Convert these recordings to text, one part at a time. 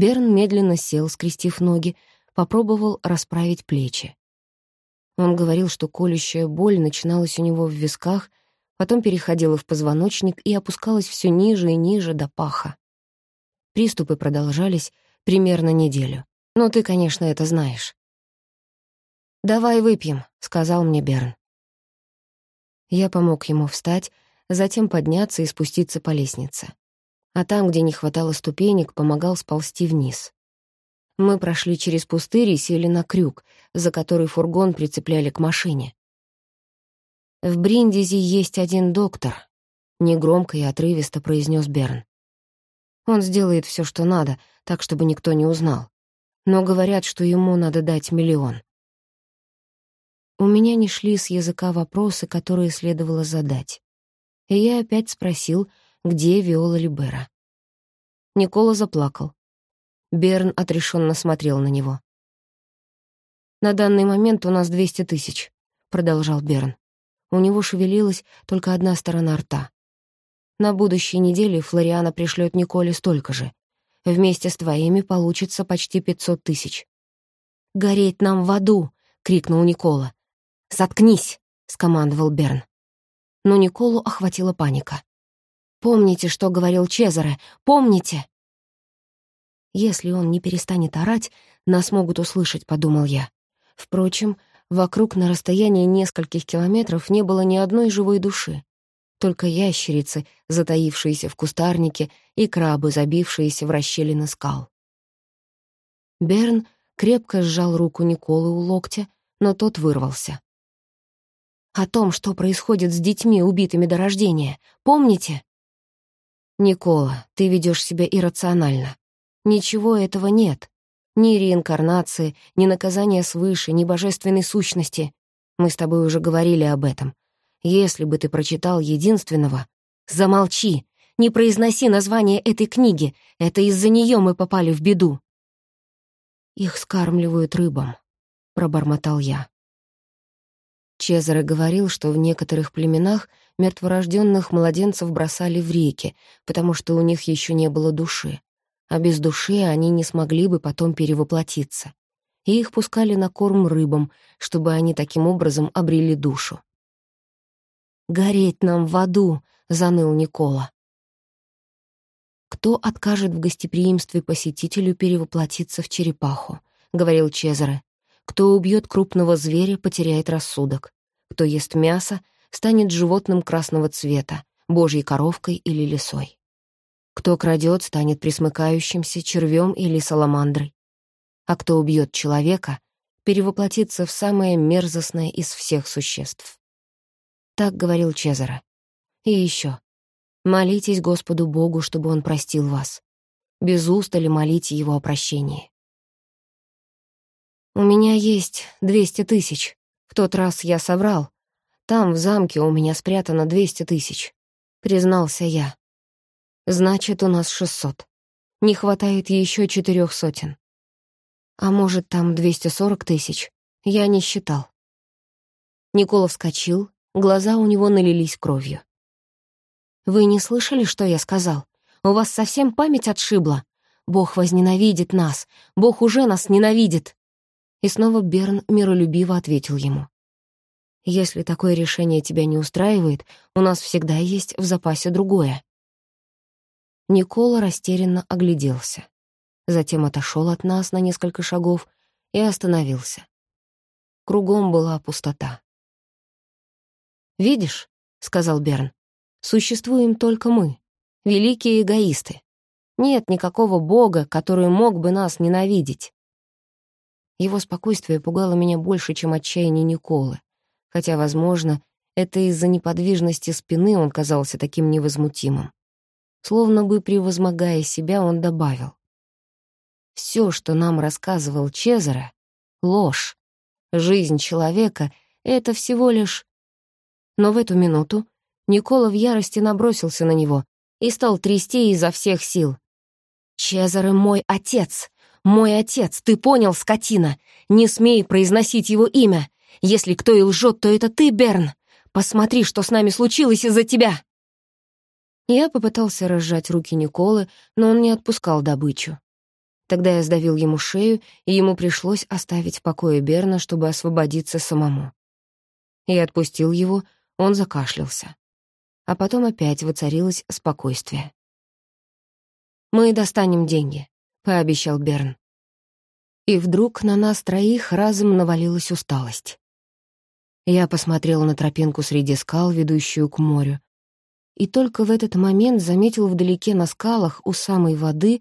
Берн медленно сел, скрестив ноги, попробовал расправить плечи. Он говорил, что колющая боль начиналась у него в висках, потом переходила в позвоночник и опускалась все ниже и ниже до паха. Приступы продолжались примерно неделю. Но ты, конечно, это знаешь. «Давай выпьем», — сказал мне Берн. Я помог ему встать, затем подняться и спуститься по лестнице. А там, где не хватало ступенек, помогал сползти вниз. Мы прошли через пустырь и сели на крюк, за который фургон прицепляли к машине. «В Бриндизи есть один доктор», — негромко и отрывисто произнес Берн. «Он сделает все, что надо, так, чтобы никто не узнал. Но говорят, что ему надо дать миллион». У меня не шли с языка вопросы, которые следовало задать. И я опять спросил, где Виола Либера. Никола заплакал. Берн отрешенно смотрел на него. «На данный момент у нас 200 тысяч», — продолжал Берн. У него шевелилась только одна сторона рта. «На будущей неделе Флориана пришлет Николе столько же. Вместе с твоими получится почти 500 тысяч». «Гореть нам в аду!» — крикнул Никола. «Заткнись!» — скомандовал Берн. Но Николу охватила паника. «Помните, что говорил Чезаре? Помните!» «Если он не перестанет орать, нас могут услышать», — подумал я. Впрочем, вокруг на расстоянии нескольких километров не было ни одной живой души. Только ящерицы, затаившиеся в кустарнике, и крабы, забившиеся в расщелины скал. Берн крепко сжал руку Николы у локтя, но тот вырвался о том, что происходит с детьми, убитыми до рождения. Помните? Никола, ты ведешь себя иррационально. Ничего этого нет. Ни реинкарнации, ни наказания свыше, ни божественной сущности. Мы с тобой уже говорили об этом. Если бы ты прочитал единственного... Замолчи! Не произноси название этой книги. Это из-за нее мы попали в беду. Их скармливают рыбам, пробормотал я. Чезаре говорил, что в некоторых племенах мертворожденных младенцев бросали в реки, потому что у них еще не было души, а без души они не смогли бы потом перевоплотиться. И их пускали на корм рыбам, чтобы они таким образом обрели душу. «Гореть нам в аду!» — заныл Никола. «Кто откажет в гостеприимстве посетителю перевоплотиться в черепаху?» — говорил Чезаре. Кто убьет крупного зверя, потеряет рассудок. Кто ест мясо, станет животным красного цвета, божьей коровкой или лисой. Кто крадет, станет присмыкающимся червем или саламандрой. А кто убьет человека, перевоплотится в самое мерзостное из всех существ. Так говорил Чезаро. И еще. Молитесь Господу Богу, чтобы Он простил вас. Без устали молите Его о прощении. «У меня есть двести тысяч. В тот раз я соврал. Там, в замке, у меня спрятано двести тысяч», — признался я. «Значит, у нас шестьсот. Не хватает еще четырех сотен. А может, там двести сорок тысяч? Я не считал». Никола вскочил, глаза у него налились кровью. «Вы не слышали, что я сказал? У вас совсем память отшибла. Бог возненавидит нас. Бог уже нас ненавидит. И снова Берн миролюбиво ответил ему. «Если такое решение тебя не устраивает, у нас всегда есть в запасе другое». Никола растерянно огляделся. Затем отошел от нас на несколько шагов и остановился. Кругом была пустота. «Видишь», — сказал Берн, — «существуем только мы, великие эгоисты. Нет никакого бога, который мог бы нас ненавидеть. Его спокойствие пугало меня больше, чем отчаяние Николы. Хотя, возможно, это из-за неподвижности спины он казался таким невозмутимым. Словно бы превозмогая себя, он добавил. Все, что нам рассказывал Чезаре, — ложь. Жизнь человека — это всего лишь... Но в эту минуту Никола в ярости набросился на него и стал трясти изо всех сил. «Чезаре мой отец! «Мой отец, ты понял, скотина? Не смей произносить его имя. Если кто и лжет, то это ты, Берн. Посмотри, что с нами случилось из-за тебя!» Я попытался разжать руки Николы, но он не отпускал добычу. Тогда я сдавил ему шею, и ему пришлось оставить в покое Берна, чтобы освободиться самому. Я отпустил его, он закашлялся. А потом опять воцарилось спокойствие. «Мы достанем деньги», — пообещал Берн. И вдруг на нас троих разом навалилась усталость. Я посмотрел на тропинку среди скал, ведущую к морю, и только в этот момент заметил вдалеке на скалах у самой воды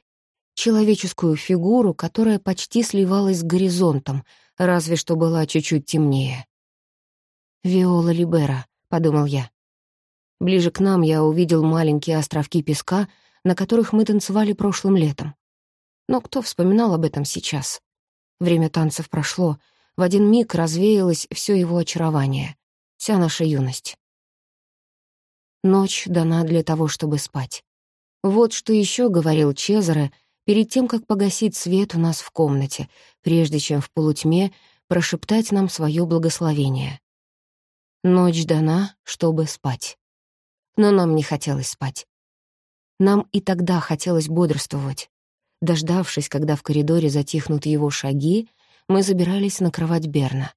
человеческую фигуру, которая почти сливалась с горизонтом, разве что была чуть-чуть темнее. «Виола Либера», — подумал я. Ближе к нам я увидел маленькие островки песка, на которых мы танцевали прошлым летом. Но кто вспоминал об этом сейчас? Время танцев прошло, в один миг развеялось все его очарование, вся наша юность. Ночь дана для того, чтобы спать. Вот что еще говорил Чезаре перед тем, как погасить свет у нас в комнате, прежде чем в полутьме прошептать нам свое благословение. Ночь дана, чтобы спать. Но нам не хотелось спать. Нам и тогда хотелось бодрствовать. Дождавшись, когда в коридоре затихнут его шаги, мы забирались на кровать Берна.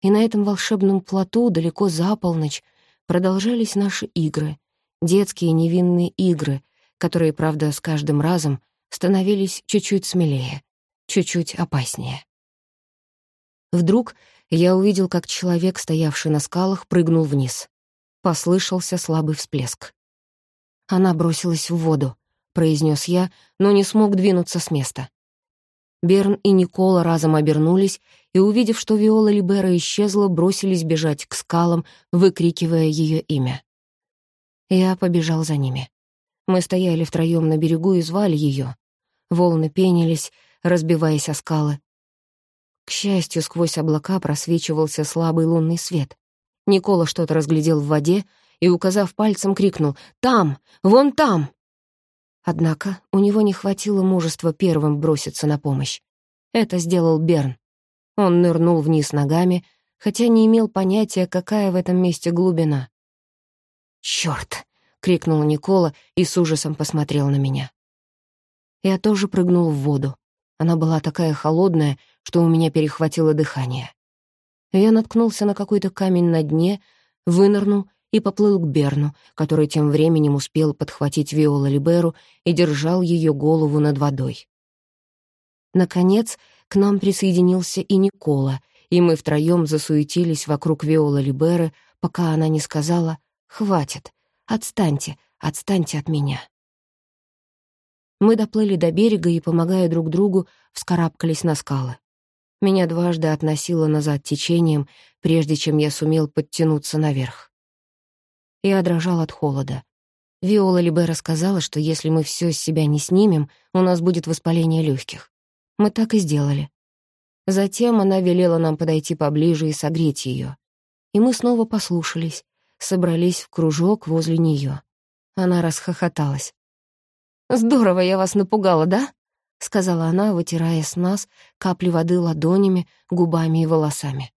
И на этом волшебном плоту далеко за полночь продолжались наши игры, детские невинные игры, которые, правда, с каждым разом становились чуть-чуть смелее, чуть-чуть опаснее. Вдруг я увидел, как человек, стоявший на скалах, прыгнул вниз. Послышался слабый всплеск. Она бросилась в воду, произнес я, но не смог двинуться с места. Берн и Никола разом обернулись и, увидев, что Виола Либера исчезла, бросились бежать к скалам, выкрикивая ее имя. Я побежал за ними. Мы стояли втроем на берегу и звали ее. Волны пенились, разбиваясь о скалы. К счастью, сквозь облака просвечивался слабый лунный свет. Никола что-то разглядел в воде и, указав пальцем, крикнул «Там! Вон там!» Однако у него не хватило мужества первым броситься на помощь. Это сделал Берн. Он нырнул вниз ногами, хотя не имел понятия, какая в этом месте глубина. «Чёрт!» — крикнул Никола и с ужасом посмотрел на меня. Я тоже прыгнул в воду. Она была такая холодная, что у меня перехватило дыхание. Я наткнулся на какой-то камень на дне, вынырнул и поплыл к Берну, который тем временем успел подхватить Виола Либеру и держал ее голову над водой. Наконец, к нам присоединился и Никола, и мы втроем засуетились вокруг Виола Либеры, пока она не сказала «Хватит, отстаньте, отстаньте от меня». Мы доплыли до берега и, помогая друг другу, вскарабкались на скалы. Меня дважды относило назад течением, прежде чем я сумел подтянуться наверх. Я дрожал от холода. Виола Либе рассказала, что если мы все с себя не снимем, у нас будет воспаление легких. Мы так и сделали. Затем она велела нам подойти поближе и согреть ее. И мы снова послушались, собрались в кружок возле нее. Она расхохоталась. «Здорово я вас напугала, да?» — сказала она, вытирая с нас капли воды ладонями, губами и волосами.